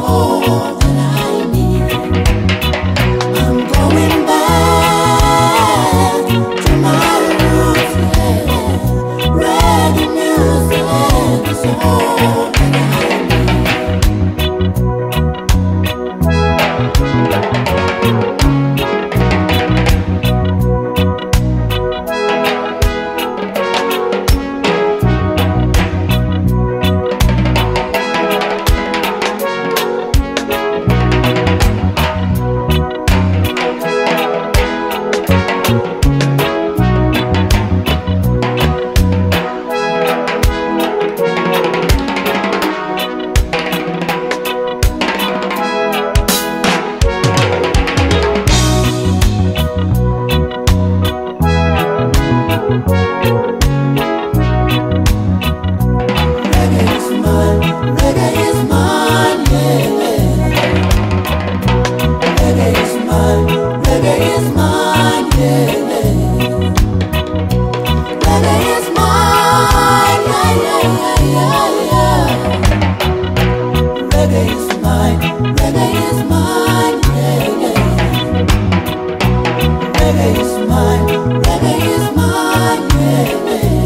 music Reggae is mine. Reggae is mine, reggae